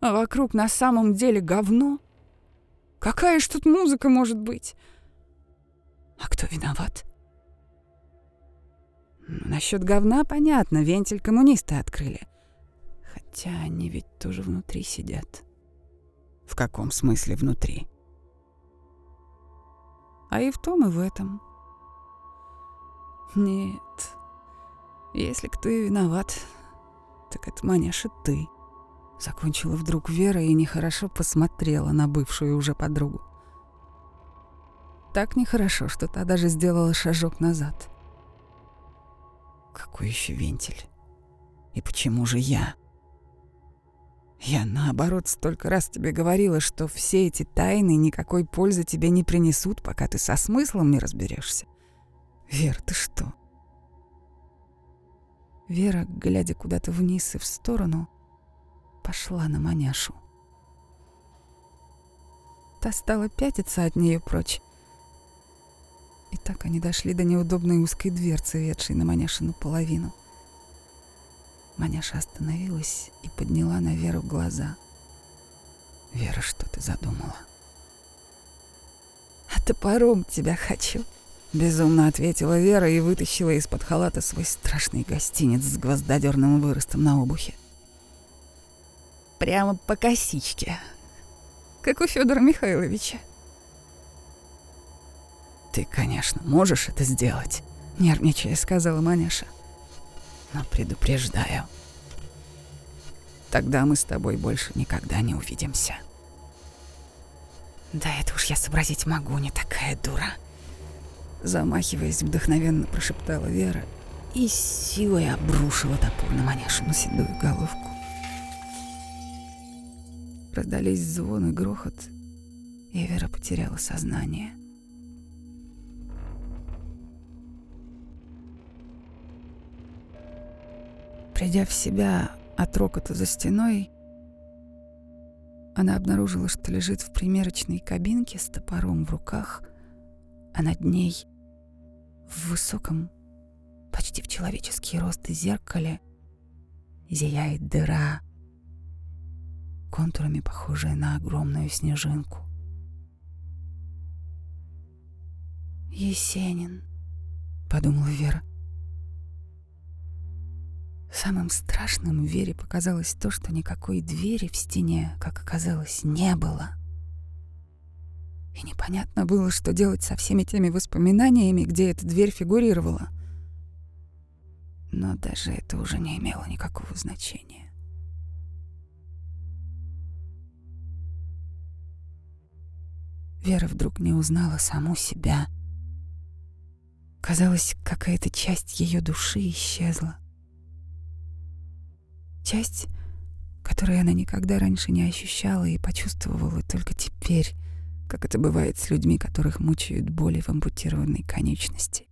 А вокруг на самом деле говно — Какая ж тут музыка может быть? А кто виноват? Ну, насчет говна понятно, вентиль коммунисты открыли. Хотя они ведь тоже внутри сидят. В каком смысле внутри? А и в том, и в этом. Нет, если кто и виноват, так это маняша ты. Закончила вдруг Вера и нехорошо посмотрела на бывшую уже подругу. Так нехорошо, что та даже сделала шажок назад. Какой еще вентиль? И почему же я? Я, наоборот, столько раз тебе говорила, что все эти тайны никакой пользы тебе не принесут, пока ты со смыслом не разберешься. Вер, ты что? Вера, глядя куда-то вниз и в сторону, — пошла на маняшу. Та стала пятиться от нее прочь. И так они дошли до неудобной узкой дверцы, ведшей на маняшину половину. Маняша остановилась и подняла на Веру глаза. «Вера, что ты задумала?» «А топором тебя хочу», — безумно ответила Вера и вытащила из-под халата свой страшный гостиниц с гвоздодерным выростом на обухе прямо по косичке, как у Федора Михайловича. «Ты, конечно, можешь это сделать», — нервничая сказала Маняша. «Но предупреждаю, тогда мы с тобой больше никогда не увидимся». «Да это уж я сообразить могу, не такая дура», — замахиваясь, вдохновенно прошептала Вера и силой обрушила топор на маняшину седую головку. Раздались звон и грохот, и Вера потеряла сознание. Придя в себя от рокота за стеной, она обнаружила, что лежит в примерочной кабинке с топором в руках, а над ней в высоком, почти в человеческий рост зеркале зияет дыра, контурами похожая на огромную снежинку. «Есенин», — подумала Вера. Самым страшным Вере показалось то, что никакой двери в стене, как оказалось, не было. И непонятно было, что делать со всеми теми воспоминаниями, где эта дверь фигурировала. Но даже это уже не имело никакого значения. Вера вдруг не узнала саму себя. Казалось, какая-то часть ее души исчезла. Часть, которую она никогда раньше не ощущала и почувствовала только теперь, как это бывает с людьми, которых мучают боли в ампутированной конечности.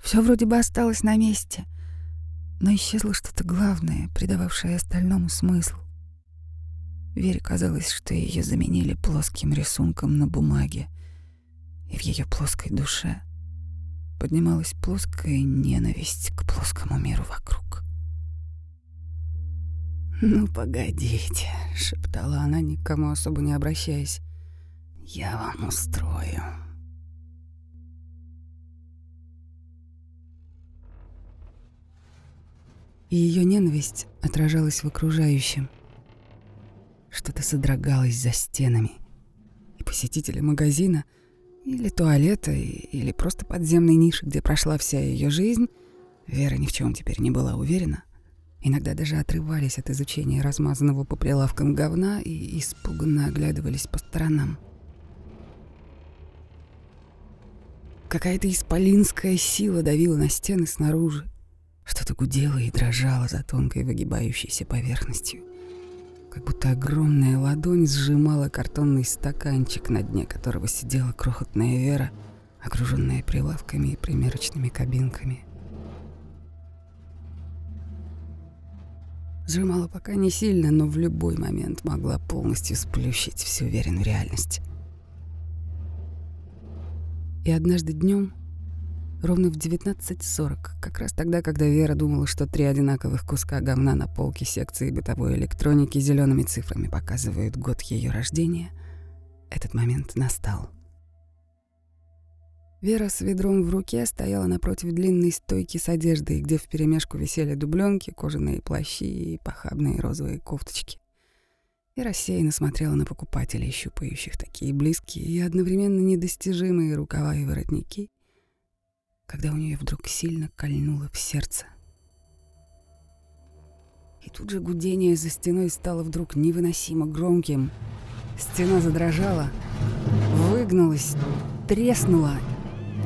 Все вроде бы осталось на месте, но исчезло что-то главное, придававшее остальному смысл. Вере казалось, что ее заменили плоским рисунком на бумаге, и в ее плоской душе поднималась плоская ненависть к плоскому миру вокруг. «Ну, погодите», — шептала она, никому особо не обращаясь. «Я вам устрою». И ее ненависть отражалась в окружающем. Что-то содрогалось за стенами. И посетители магазина — или туалета, или просто подземной ниши, где прошла вся ее жизнь, Вера ни в чем теперь не была уверена. Иногда даже отрывались от изучения размазанного по прилавкам говна и испуганно оглядывались по сторонам. Какая-то исполинская сила давила на стены снаружи. Что-то гудело и дрожало за тонкой выгибающейся поверхностью как будто огромная ладонь сжимала картонный стаканчик, на дне которого сидела крохотная Вера, окруженная прилавками и примерочными кабинками. Сжимала пока не сильно, но в любой момент могла полностью сплющить всю Верину реальность. И однажды днем Ровно в 19.40, как раз тогда, когда Вера думала, что три одинаковых куска говна на полке секции бытовой электроники зелеными цифрами показывают год ее рождения, этот момент настал. Вера с ведром в руке стояла напротив длинной стойки с одеждой, где вперемешку висели дубленки, кожаные плащи и похабные розовые кофточки. И рассеянно смотрела на покупателей, щупающих такие близкие и одновременно недостижимые рукава и воротники, когда у нее вдруг сильно кольнуло в сердце. И тут же гудение за стеной стало вдруг невыносимо громким. Стена задрожала, выгнулась, треснула,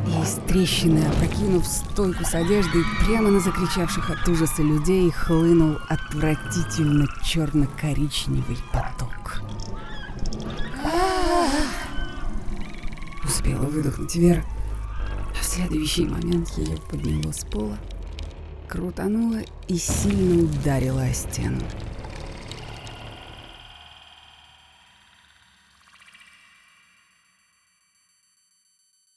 и из трещины, опрокинув стойку с одеждой, прямо на закричавших от ужаса людей хлынул отвратительно черно-коричневый поток. Успела выдохнуть Вера следующий момент ее подняло с пола, крутануло и сильно ударило о стену.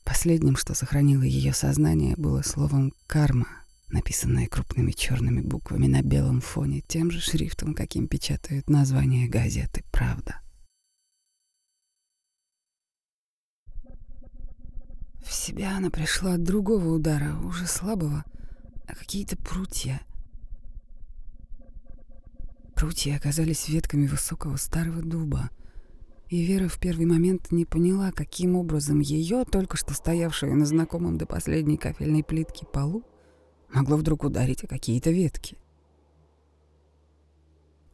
Последним, что сохранило ее сознание, было словом «карма», написанное крупными черными буквами на белом фоне, тем же шрифтом, каким печатают название газеты «Правда». Себя она пришла от другого удара, уже слабого, а какие-то прутья. Прутья оказались ветками высокого старого дуба. И Вера в первый момент не поняла, каким образом ее, только что стоявшую на знакомом до последней кафельной плитки полу, могло вдруг ударить о какие-то ветки.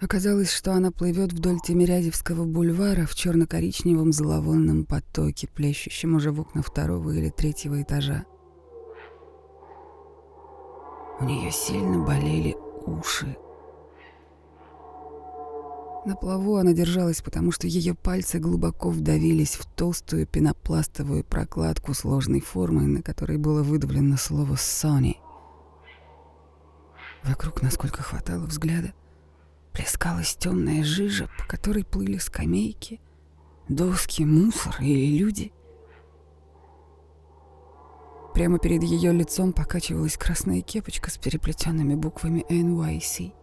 Оказалось, что она плывет вдоль Тимирязевского бульвара в черно-коричневом зловонном потоке, плещущем уже в окна второго или третьего этажа. У нее сильно болели уши. На плаву она держалась, потому что ее пальцы глубоко вдавились в толстую пенопластовую прокладку сложной формы, на которой было выдавлено слово «Сони». Вокруг, насколько хватало взгляда, плескалась темная жижа, по которой плыли скамейки, доски, мусор или люди. Прямо перед ее лицом покачивалась красная кепочка с переплетенными буквами NYC.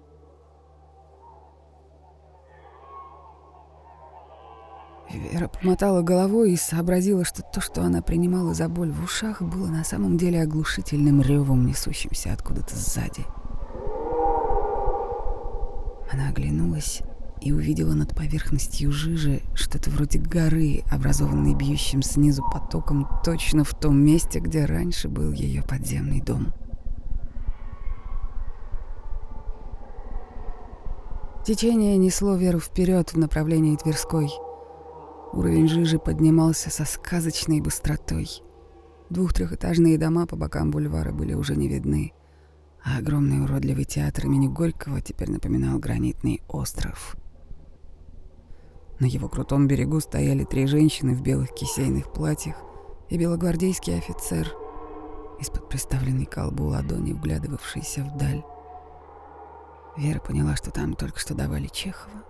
Вера помотала головой и сообразила, что то, что она принимала за боль в ушах, было на самом деле оглушительным ревом, несущимся откуда-то сзади. Она оглянулась и увидела над поверхностью жижи что-то вроде горы, образованной бьющим снизу потоком точно в том месте, где раньше был ее подземный дом. Течение несло Веру вперед в направлении Тверской. Уровень жижи поднимался со сказочной быстротой. Двух-трехэтажные дома по бокам бульвара были уже не видны — а огромный уродливый театр имени Горького теперь напоминал гранитный остров. На его крутом берегу стояли три женщины в белых кисейных платьях и белогвардейский офицер, из-под приставленной колбу ладони, вглядывавшийся вдаль. Вера поняла, что там только что давали Чехова.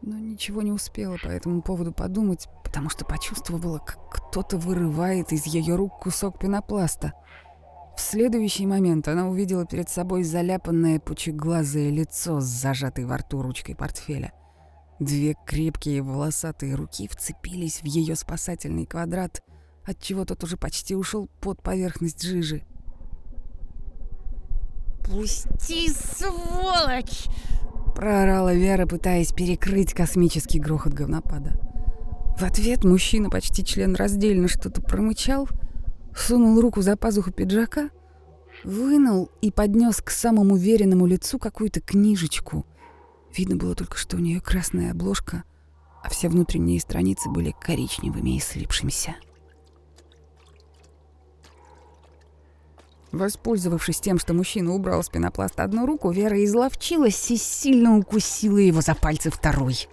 Но ничего не успела по этому поводу подумать, потому что почувствовала, как кто-то вырывает из ее рук кусок пенопласта — в следующий момент она увидела перед собой заляпанное пучеглазое лицо с зажатой во рту ручкой портфеля. Две крепкие волосатые руки вцепились в ее спасательный квадрат, отчего тот уже почти ушел под поверхность жижи. «Пусти, сволочь!» — проорала Вера, пытаясь перекрыть космический грохот говнопада. В ответ мужчина почти член раздельно что-то промычал — сунул руку за пазуху пиджака, вынул и поднес к самому уверенному лицу какую-то книжечку. Видно было только, что у нее красная обложка, а все внутренние страницы были коричневыми и слипшимися. Воспользовавшись тем, что мужчина убрал с пенопласта одну руку, Вера изловчилась и сильно укусила его за пальцы второй.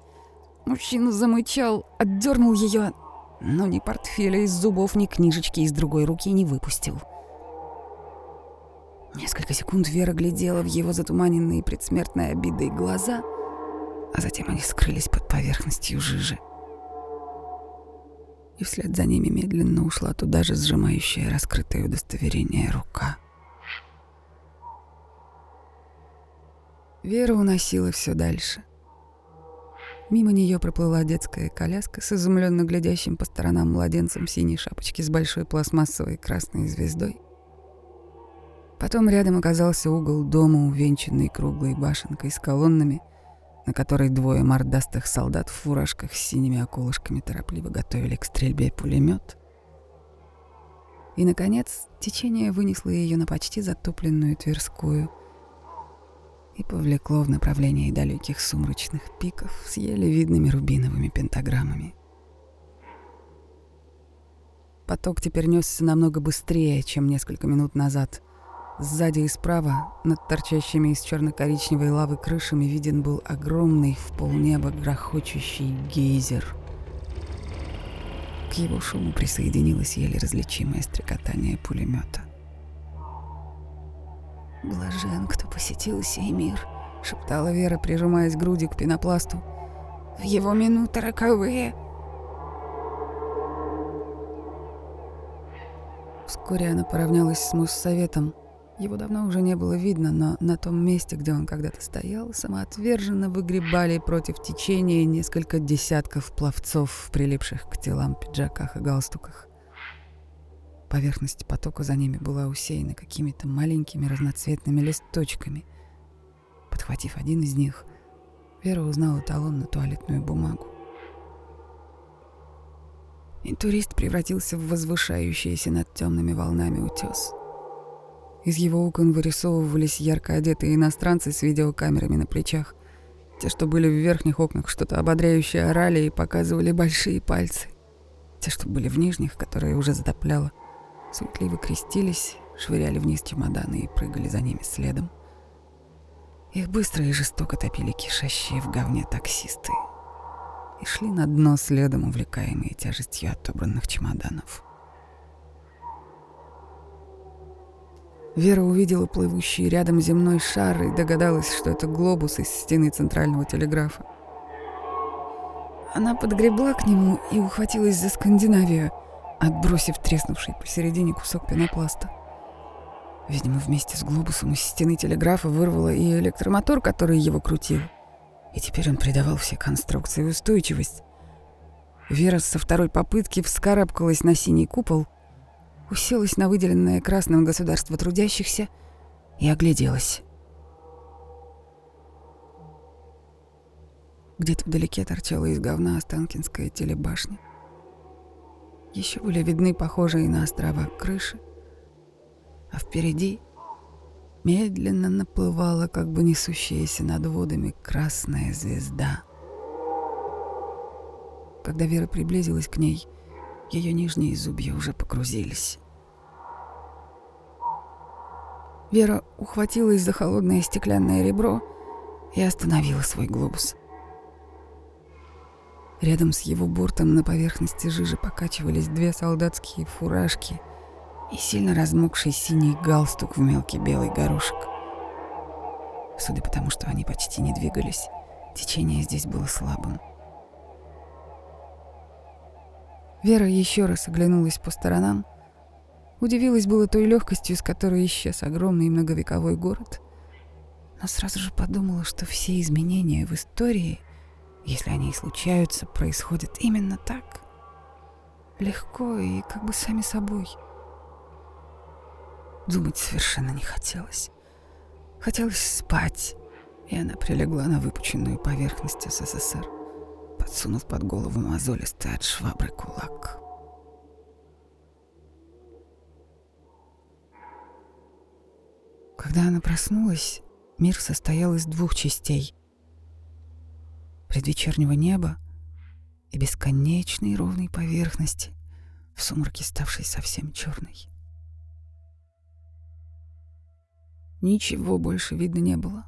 Мужчина замычал, отдернул ее, но ни портфеля из зубов, ни книжечки из другой руки не выпустил. Несколько секунд Вера глядела в его затуманенные предсмертной обидой глаза, а затем они скрылись под поверхностью жижи. И вслед за ними медленно ушла туда же сжимающая раскрытое удостоверение рука. Вера уносила все дальше. Мимо нее проплыла детская коляска с изумленно глядящим по сторонам младенцем в синей шапочке с большой пластмассовой красной звездой. Потом рядом оказался угол дома, увенчанный круглой башенкой с колоннами, на которой двое мордастых солдат в фуражках с синими околышками торопливо готовили к стрельбе пулемет. И, наконец, течение вынесло ее на почти затопленную Тверскую — и повлекло в направлении далеких сумрачных пиков с еле видными рубиновыми пентаграммами. Поток теперь несся намного быстрее, чем несколько минут назад. Сзади и справа, над торчащими из черно-коричневой лавы крышами, виден был огромный в полнеба грохочущий гейзер. К его шуму присоединилось еле различимое стрекотание пулемета. «Блажен, кто посетил сей мир», — шептала Вера, прижимаясь грудью к пенопласту. «В его минуты роковые». Вскоре она поравнялась с Моссоветом. Его давно уже не было видно, но на том месте, где он когда-то стоял, самоотверженно выгребали против течения несколько десятков пловцов прилипших к телам пиджаках и галстуках. Поверхность потока за ними была усеяна какими-то маленькими разноцветными листочками. Подхватив один из них, Вера узнала талон на туалетную бумагу. Интурист превратился в возвышающийся над темными волнами утес. Из его окон вырисовывались ярко одетые иностранцы с видеокамерами на плечах — Те, что были в верхних окнах, что-то ободряющее орали и показывали большие пальцы. Те, что были в нижних, которые уже затопляло, суетливо крестились, швыряли вниз чемоданы и прыгали за ними следом. Их быстро и жестоко топили кишащие в говне таксисты и шли на дно следом, увлекаемые тяжестью отобранных чемоданов. Вера увидела плывущий рядом земной шар и догадалась, что это глобус из стены центрального телеграфа. Она подгребла к нему и ухватилась за Скандинавию, отбросив треснувший посередине кусок пенопласта. Видимо, вместе с глобусом из стены телеграфа вырвало и электромотор, который его крутил. И теперь он придавал всей конструкции устойчивость. Вера со второй попытки вскарабкалась на синий купол, уселась на выделенное красным государство трудящихся и огляделась. Где-то вдалеке торчала из говна Останкинская телебашня. Еще были видны похожие на острова крыши, а впереди медленно наплывала, как бы несущаяся над водами, красная звезда. Когда Вера приблизилась к ней, ее нижние зубья уже погрузились. Вера ухватилась за холодное стеклянное ребро и остановила свой глобус. Рядом с его бортом на поверхности жижи покачивались две солдатские фуражки и сильно размокший синий галстук в мелкий белый горошек. Судя по тому, что они почти не двигались, течение здесь было слабым. Вера еще раз оглянулась по сторонам, удивилась было той легкостью, с которой исчез огромный многовековой город, но сразу же подумала, что все изменения в истории, если они и случаются, происходят именно так, легко и как бы сами собой — Думать совершенно не хотелось. Хотелось спать, и она прилегла на выпученную поверхность СССР, подсунув под голову мозолистый от швабры кулак. Когда она проснулась, мир состоял из двух частей. Предвечернего неба и бесконечной ровной поверхности, в сумраке ставшей совсем черной. Ничего больше видно не было.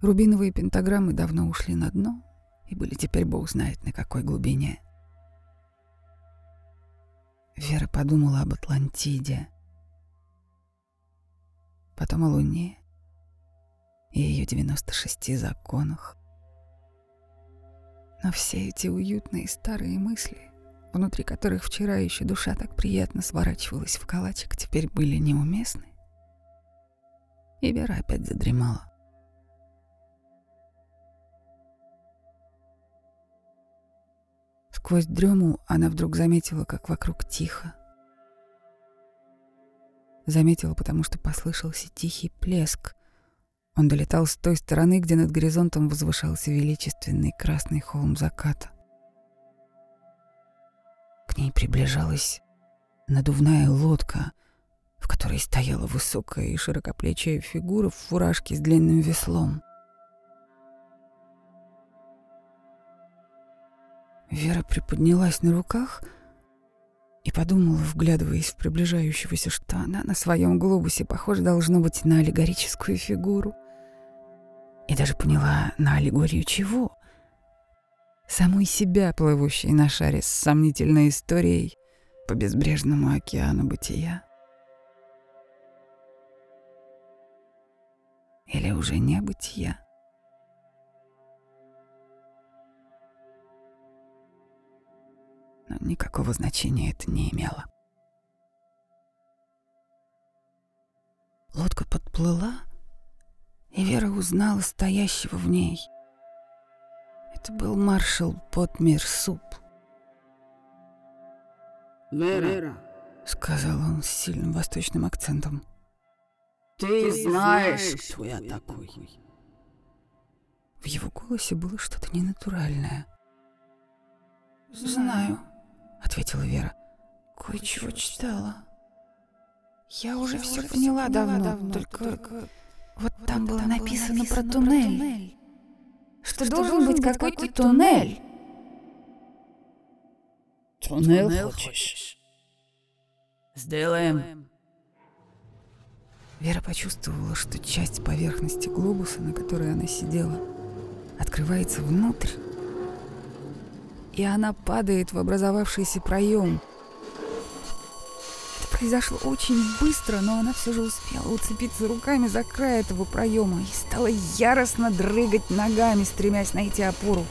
Рубиновые пентаграммы давно ушли на дно и были теперь бог знает на какой глубине. Вера подумала об Атлантиде, потом о Луне и ее 96 законах. Но все эти уютные старые мысли, внутри которых вчера еще душа так приятно сворачивалась в калачик, теперь были неуместны и Вера опять задремала. Сквозь дрему она вдруг заметила, как вокруг тихо. Заметила, потому что послышался тихий плеск. Он долетал с той стороны, где над горизонтом возвышался величественный красный холм заката. К ней приближалась надувная лодка — в которой стояла высокая и широкоплечая фигура в фуражке с длинным веслом. Вера приподнялась на руках и подумала, вглядываясь в приближающегося, что она на своем глобусе похожа должно быть на аллегорическую фигуру. И даже поняла, на аллегорию чего? Самой себя, плывущей на шаре с сомнительной историей по безбрежному океану бытия. или уже не бытия. Но никакого значения это не имело. Лодка подплыла, узнала стоящего в ней. Это был маршал Потмир Суп. «Вера», — сказал он с сильным восточным акцентом. Ты знаешь, кто я такой. В его голосе было что-то ненатуральное. «Знаю», — ответила Вера. «Кое-чего читала. Я уже все поняла давно, только... Вот там было написано про туннель. что должен быть какой-то туннель. Туннель хочешь? Сделаем. Вера почувствовала, что часть поверхности глобуса, на которой она сидела, открывается внутрь, и она падает в образовавшийся проем. Произошло очень быстро, но она все же успела уцепиться руками за край этого проема и стала яростно дрыгать ногами, стремясь найти опору.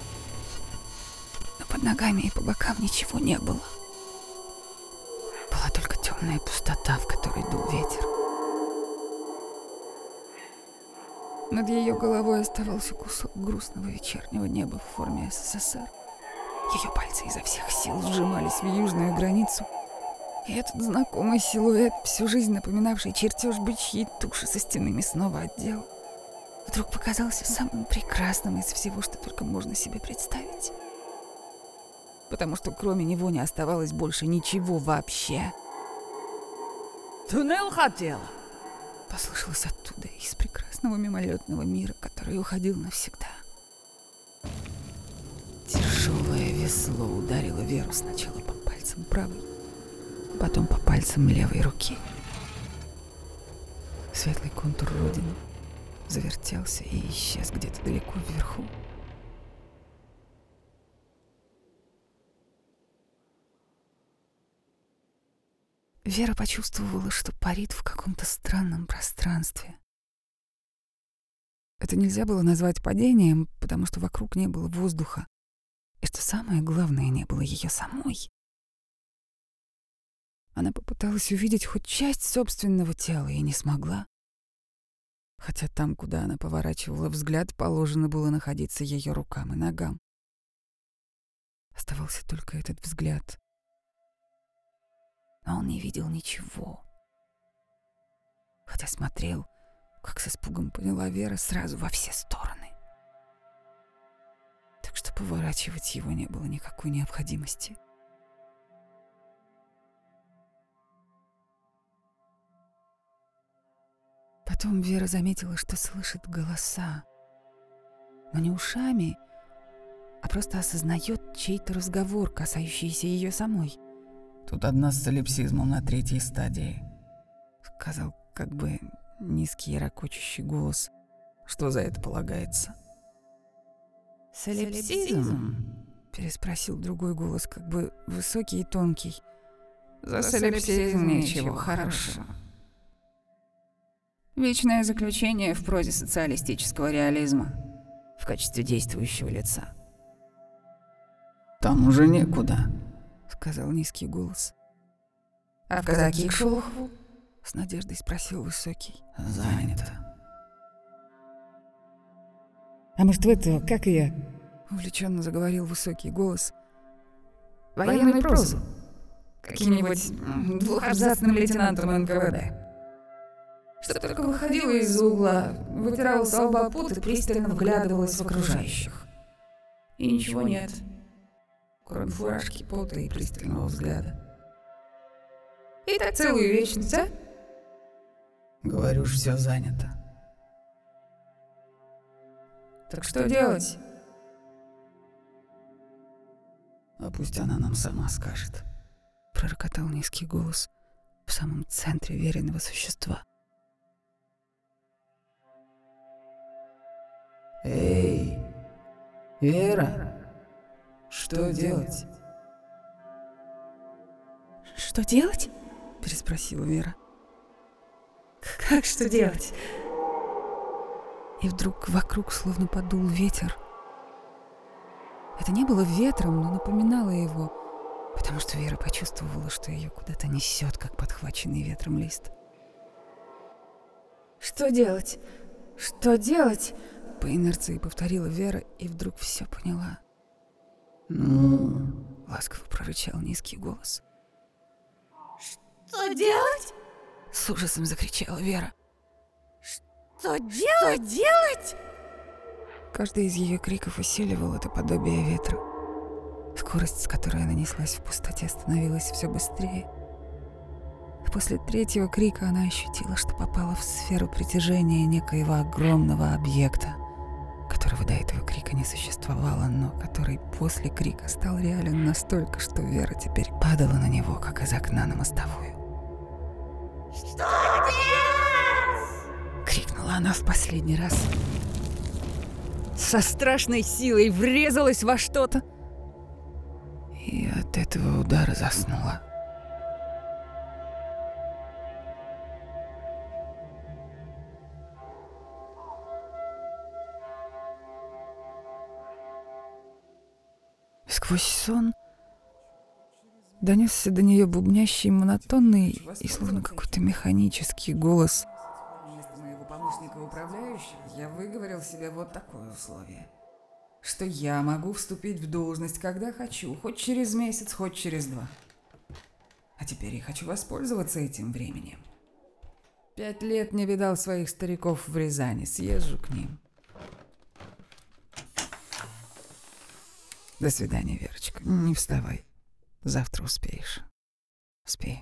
Но под ногами и по бокам ничего не было. Была только темная пустота, в которой дул ветер. Над ее головой оставался кусок грустного вечернего неба в форме СССР. Ее пальцы изо всех сил сжимались в южную границу. И этот знакомый силуэт, всю жизнь напоминавший чертеж бычьей туши со стенами снова отдел, вдруг показался самым прекрасным из всего, что только можно себе представить. Потому что кроме него не оставалось больше ничего вообще. Туннель хотела. Послышалось оттуда, из прекрасного мимолетного мира, который уходил навсегда. Тяжелое весло ударило Веру сначала по пальцам правой, потом по пальцам левой руки. Светлый контур Родины завертелся и исчез где-то далеко вверху. Вера почувствовала, что парит в каком-то странном пространстве. Это нельзя было назвать падением, потому что вокруг не было воздуха. И что самое главное, не было ее самой. Она попыталась увидеть хоть часть собственного тела и не смогла. Хотя там, куда она поворачивала взгляд, положено было находиться ее рукам и ногам. Оставался только этот взгляд. Но он не видел ничего. Хотя смотрел, как с испугом поняла Вера, сразу во все стороны. Так что поворачивать его не было никакой необходимости. Потом Вера заметила, что слышит голоса. Но не ушами, а просто осознает чей-то разговор, касающийся ее самой. Тут одна с солипсизмом на третьей стадии. Сказал как бы низкий ракочущий голос. Что за это полагается? Солипсизм? Переспросил другой голос, как бы высокий и тонкий. За солипсизм ничего хорошего. Вечное заключение в прозе социалистического реализма в качестве действующего лица. Там уже некуда. Сказал низкий голос. А в казаки к Шолохову? С надеждой спросил высокий. Занято. А может в это, как ее? Увлеченно заговорил высокий голос. Военную прозу. Каким-нибудь двухабзацным лейтенантом НКВД. Что только выходила из-за угла, вытирала с лба пот и пристально вглядывалась в окружающих. И ничего нет, кроме фуражки, пота и пристального взгляда. И так целую вечность, а? Говорю ж, все занято. Так что делать? А пусть она нам сама скажет. Пророкотал низкий голос в самом центре веренного существа. Эй, Вера, что делать? Что делать? Переспросила Вера. Как что делать? И вдруг вокруг словно подул ветер. Это не было ветром, но напоминало его, потому что Вера почувствовала, что ее куда-то несет, как подхваченный ветром лист. Что делать? Что делать? По инерции повторила Вера и вдруг все поняла. Ну, Ласково прорычал низкий голос. Что делать? С ужасом закричала Вера. Что делать? Что делать? Каждый из ее криков усиливал это подобие ветра. Скорость, с которой она неслась в пустоте, становилась все быстрее. После третьего крика она ощутила, что попала в сферу притяжения некоего огромного объекта, которого до этого крика не существовало, но который после крика стал реален настолько, что Вера теперь падала на него, как из окна на мостовую. «Что делать?» — крикнула она в последний раз. Со страшной силой врезалась во что-то. И от этого удара заснула. Сквозь сон донесся до нее бубнящий, монотонный и словно какой-то механический голос. Моего помощника управляющего я выговорил себе вот такое условие. Что я могу вступить в должность, когда хочу, хоть через месяц, хоть через два. А теперь я хочу воспользоваться этим временем. Пять лет не видал своих стариков в Рязани, съезжу к ним. До свидания, Верочка. Не вставай. Завтра успеешь. Спи.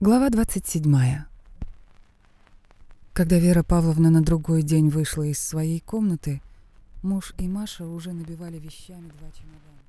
Глава 27. Когда Вера Павловна на другой день вышла из своей комнаты, муж и Маша уже набивали вещами два чемодана.